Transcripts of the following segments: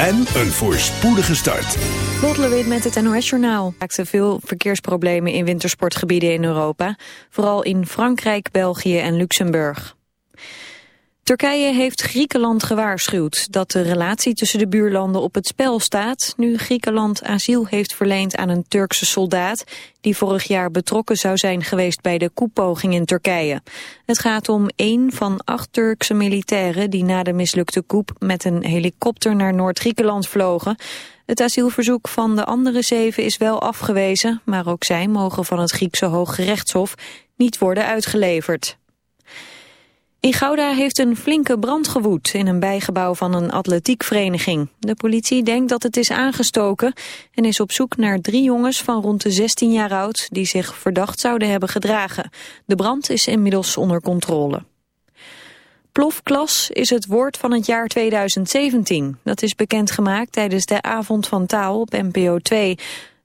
en een voorspoedige start. Lot met het NOS-journaal. maakte veel verkeersproblemen in wintersportgebieden in Europa. Vooral in Frankrijk, België en Luxemburg. Turkije heeft Griekenland gewaarschuwd dat de relatie tussen de buurlanden op het spel staat... nu Griekenland asiel heeft verleend aan een Turkse soldaat... die vorig jaar betrokken zou zijn geweest bij de koepoging in Turkije. Het gaat om één van acht Turkse militairen... die na de mislukte koep met een helikopter naar Noord-Griekenland vlogen. Het asielverzoek van de andere zeven is wel afgewezen... maar ook zij mogen van het Griekse Hooggerechtshof niet worden uitgeleverd. In Gouda heeft een flinke brand gewoed in een bijgebouw van een atletiekvereniging. De politie denkt dat het is aangestoken en is op zoek naar drie jongens van rond de 16 jaar oud die zich verdacht zouden hebben gedragen. De brand is inmiddels onder controle. Plofklas is het woord van het jaar 2017. Dat is bekendgemaakt tijdens de Avond van Taal op NPO 2.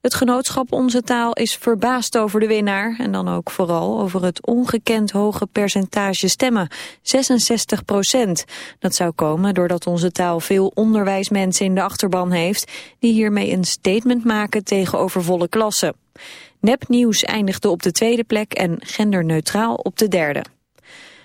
Het genootschap Onze Taal is verbaasd over de winnaar... en dan ook vooral over het ongekend hoge percentage stemmen, 66 procent. Dat zou komen doordat Onze Taal veel onderwijsmensen in de achterban heeft... die hiermee een statement maken tegenover volle klassen. Nepnieuws eindigde op de tweede plek en genderneutraal op de derde.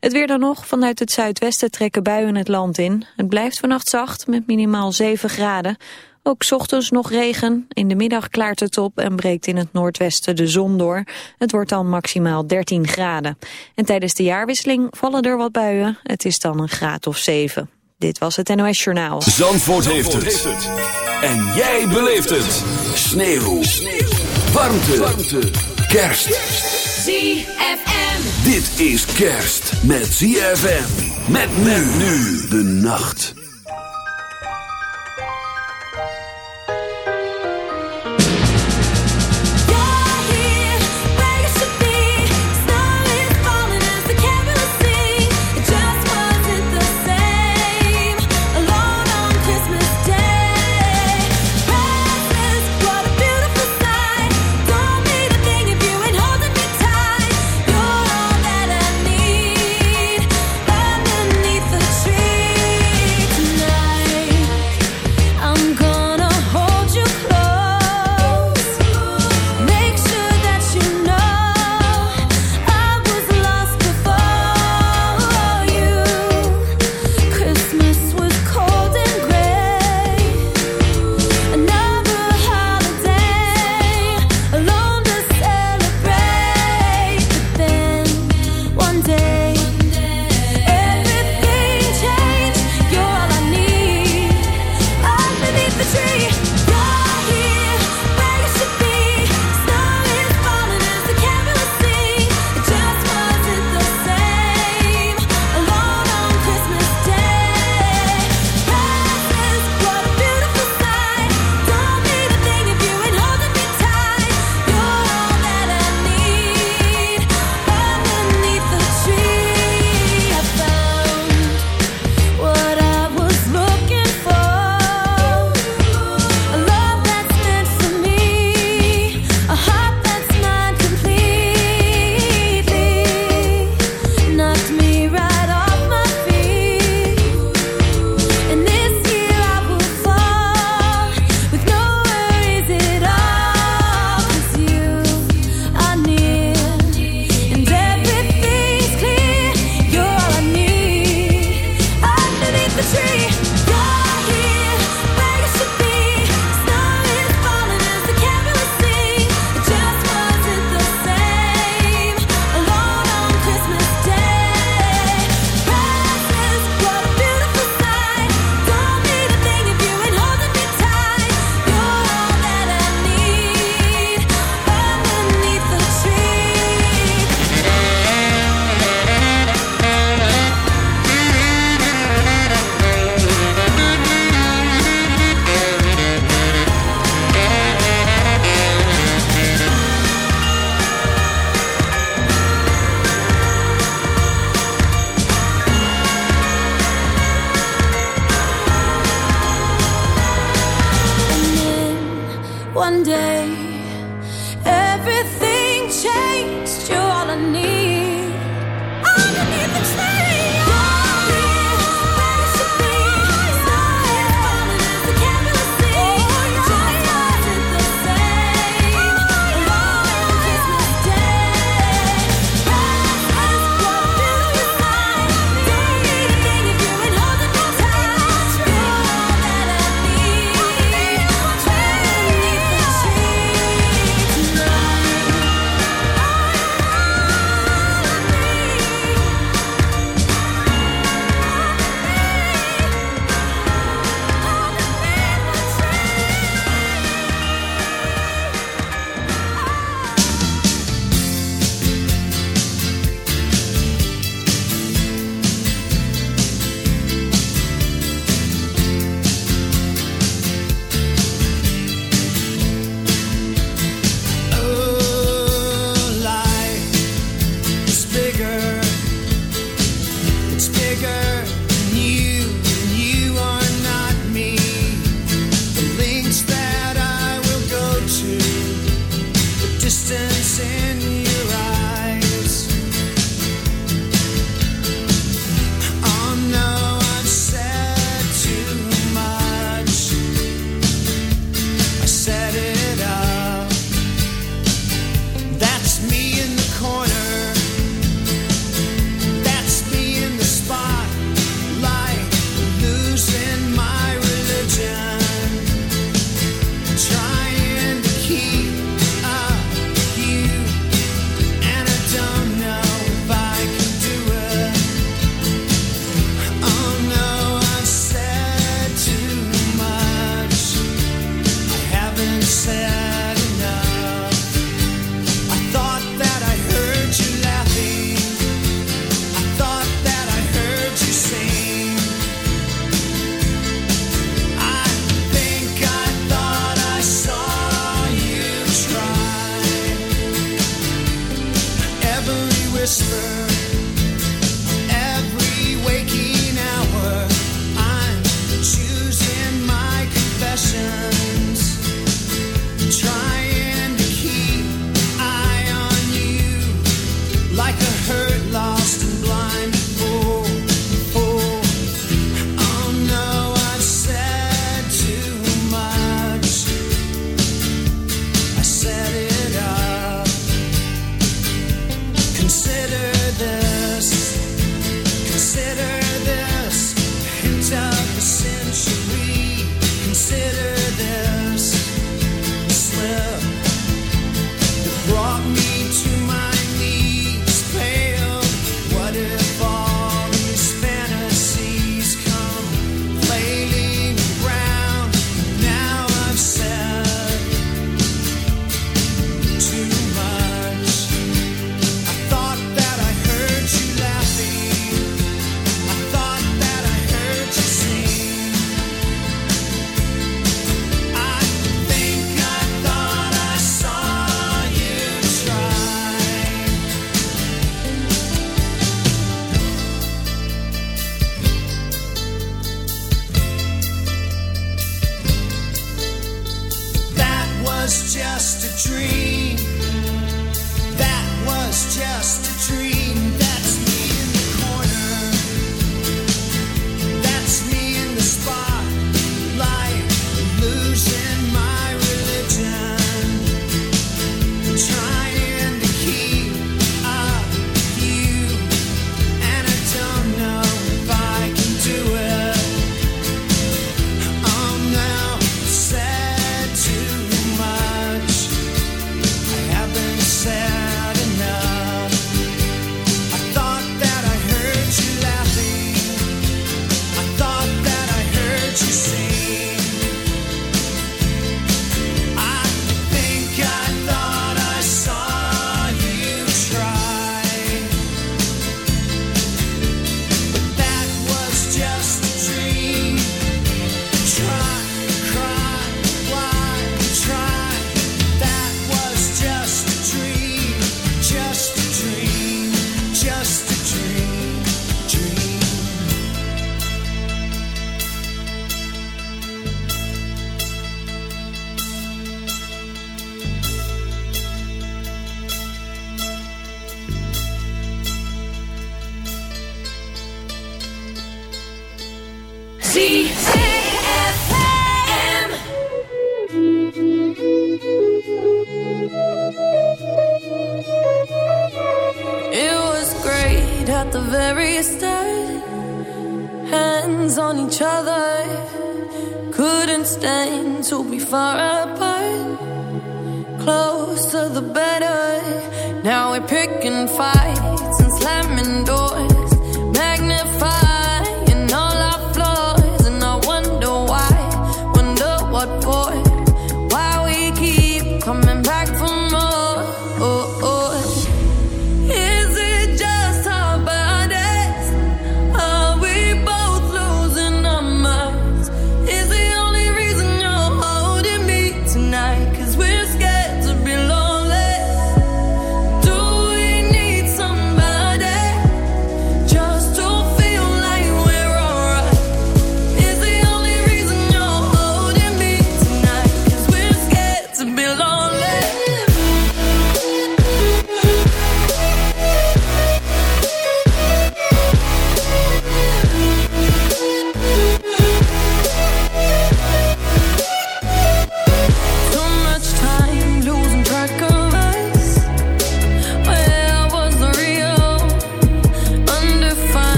Het weer dan nog. Vanuit het zuidwesten trekken buien het land in. Het blijft vannacht zacht met minimaal 7 graden. Ook ochtends nog regen. In de middag klaart het op en breekt in het noordwesten de zon door. Het wordt dan maximaal 13 graden. En tijdens de jaarwisseling vallen er wat buien. Het is dan een graad of 7. Dit was het NOS Journaal. Zandvoort, heeft, het. En jij beleeft het. Sneeuw. Sneeuw. Warmte. Warmte. Kerst. ZFM. Dit is kerst met ZFM. Met men nu de nacht.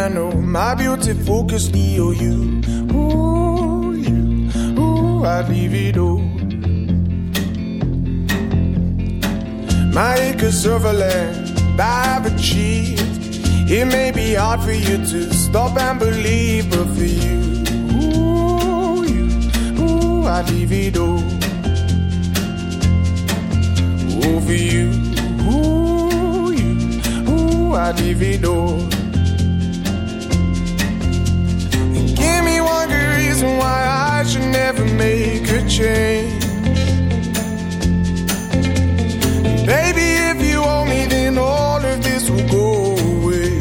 grand piano, my beauty focus EOU. Ooh, you, ooh, I'd leave it all. My acres of land I've achieved. It may be hard for you to stop and believe, but for you, ooh, you, ooh, I'd leave it all over you. Ooh, you, ooh, I divido. Give me one good reason why I should never make a change. Baby, if you owe me, then all of this will go away.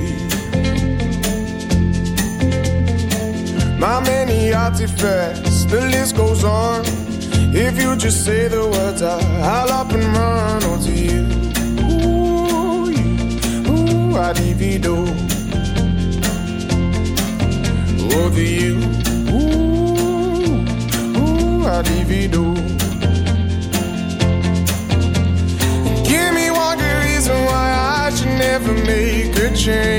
My many artifacts, the list goes on. If you just say the words, I, I'll up and run onto you. Ooh, ooh, I divido. Over you, future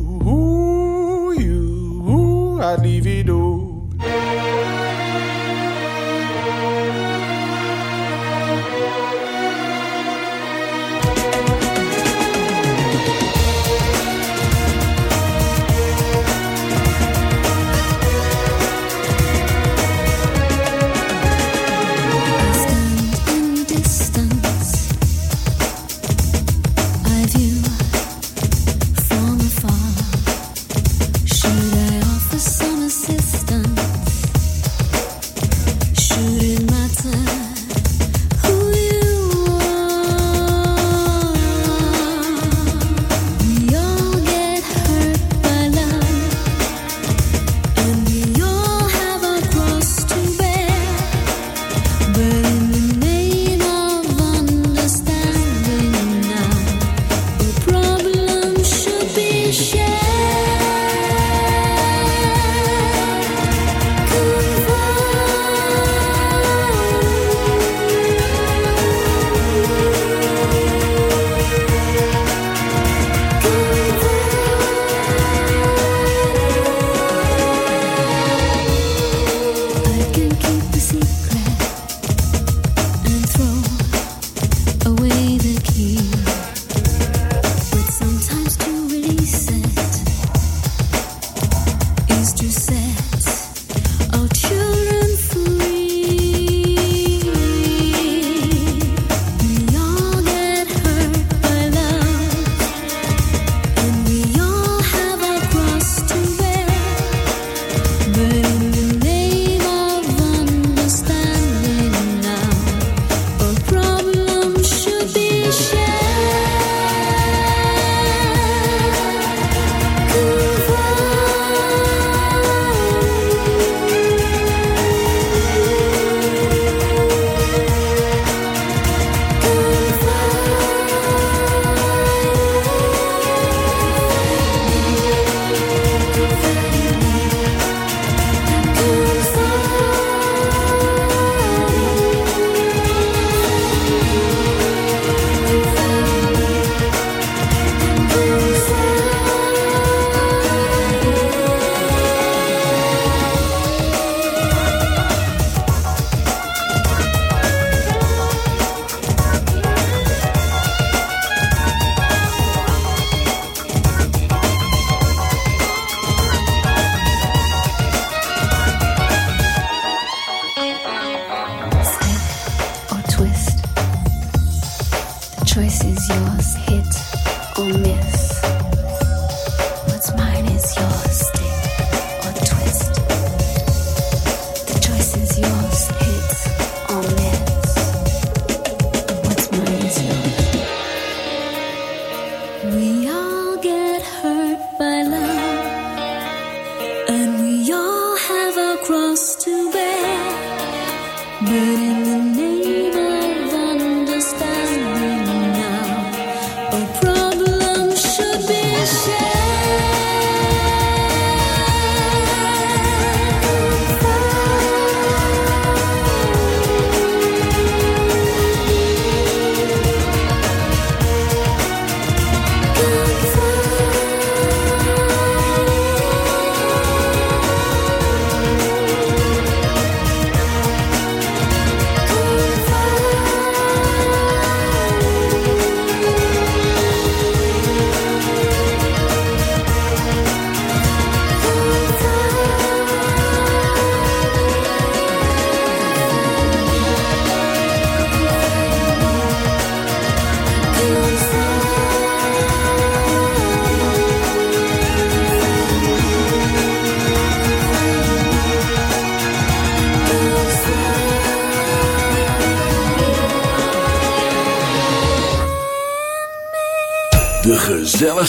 individu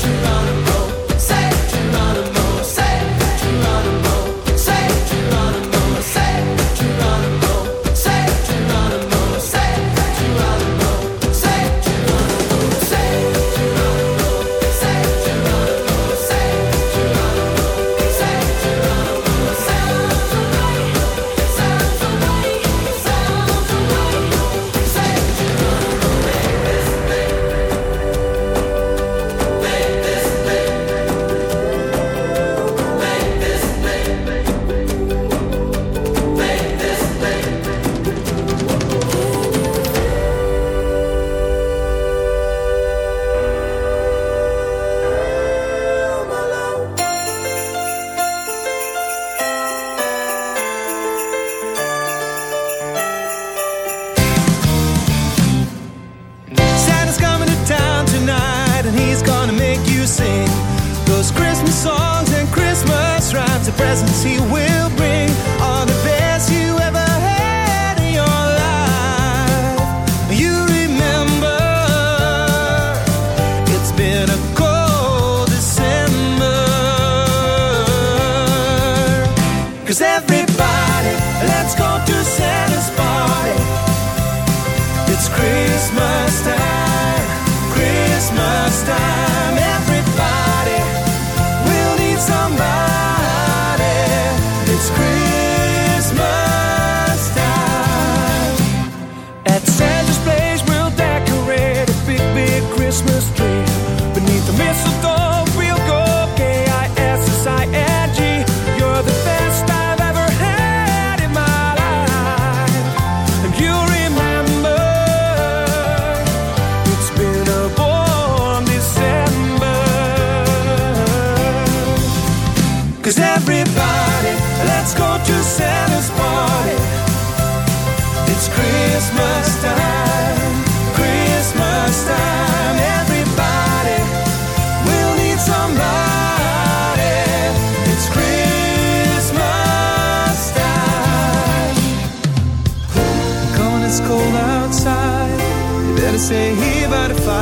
to run.